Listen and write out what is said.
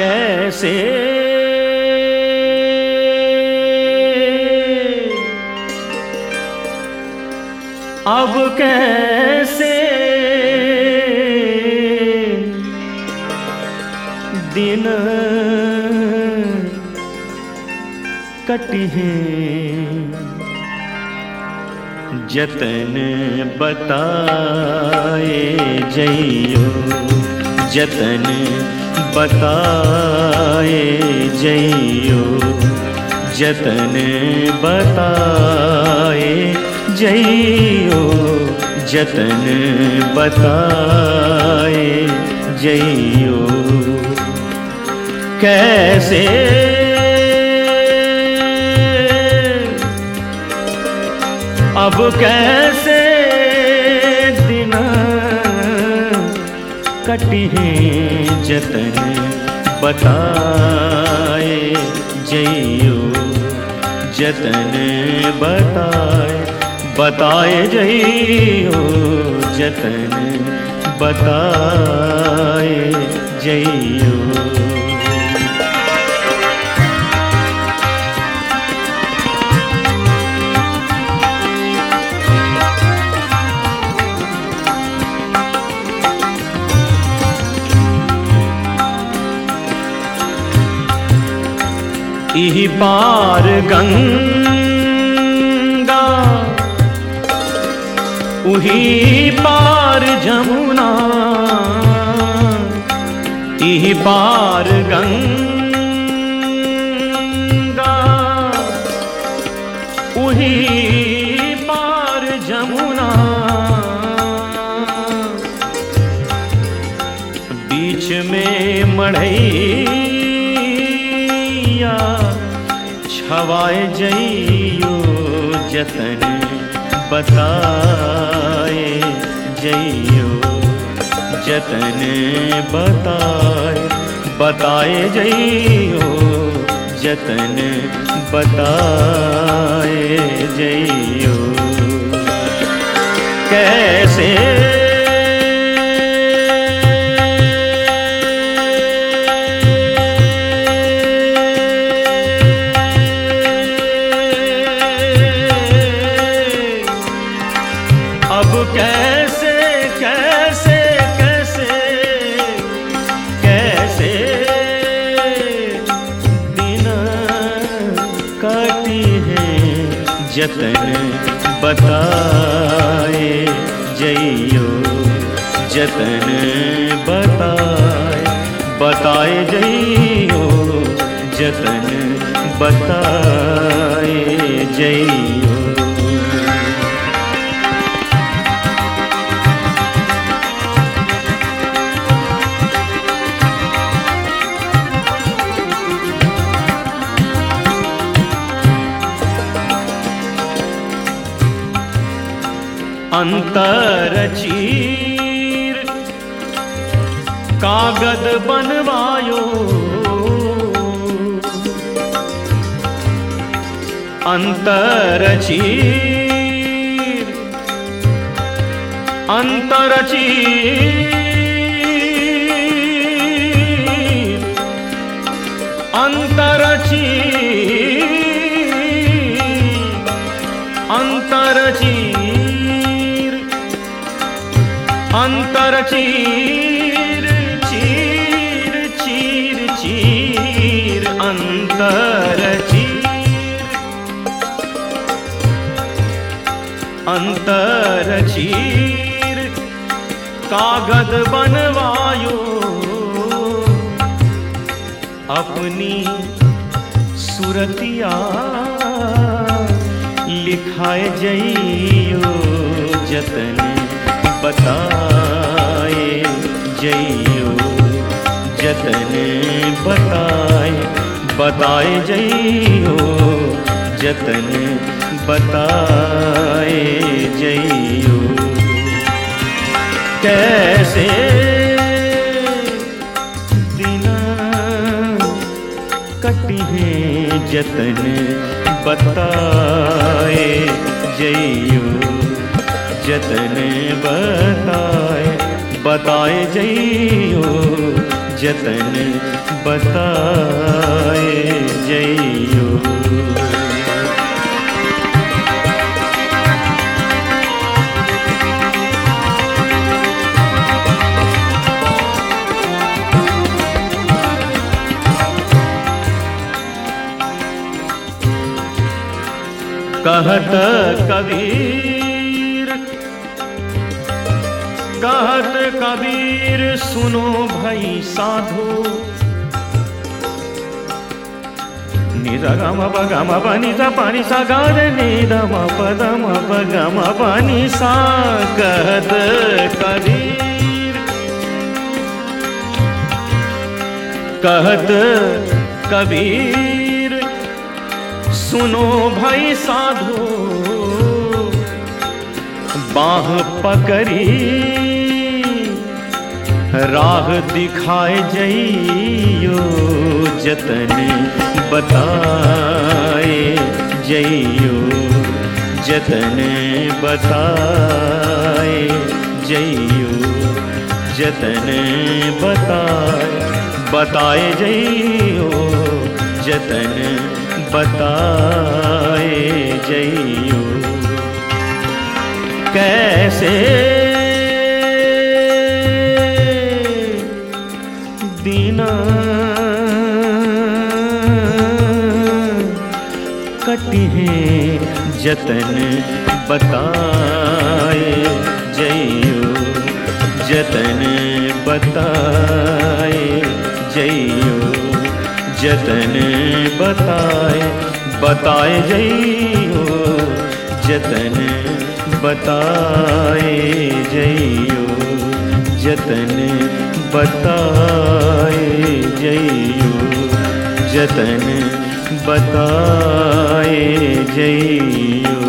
कैसे? अब कैसे? दिन कटी हैं। जतन बताए जइयो। जतन बताए जइयो। जतन बताए जइयो। जतन बताए जइयो। कैसे? अब कैसे कटी है जतन बताए जइयो। जतन बताए बताए जइयो। जतन बताए जइयो। इही पार गंगा। उही पार जमुना। इही पार गंगा। उही पार जमुना। बीच में मढ़ैया छवाए जइयो जतन बताए जइयो जतन बताए बताए जइयो जतन बताए जइयो। कैसे जतन बताए जइयो। जतन बताए बताए जइयो। जतन बताए जइयो। अंतर चीर कागद बनवायो। अंतर चीर अंतर चीर अंतर चीर अंतर चीर अंतर चीर चीर चीर चीर, अंतर चीर। अंतर चीर, कागद बनवायो। अपनी सुरतिया लिखाए जइयो जतन बताए जइयो जतन बताए बताए जइयो जतन बताए जइयो। कैसे जतन बताए जइयो। जतन बताए बताए जइयो जतने बताए जइयो। कहत कबीर कहत कबीर सुनो भाई साधु। निरगम पगम पनि सा पानी सा गार निदम पदम पगम पनि सा कहत कबीर। कहत कबीर, सुनो भाई साधु। बाह पकड़ी। राह दिखाए जइयो, जतन बताए जइयो, जतन बताए जइयो, जतन बताए बताए जइयो, जतन बताए जइयो। कैसे? दीना कटी है जतन बताए, जइयो जतन बताए, जइयो जतन बताए बताए जइयो जतन बताए जइयो जतन बताए जइयो जतन बताए जइयो।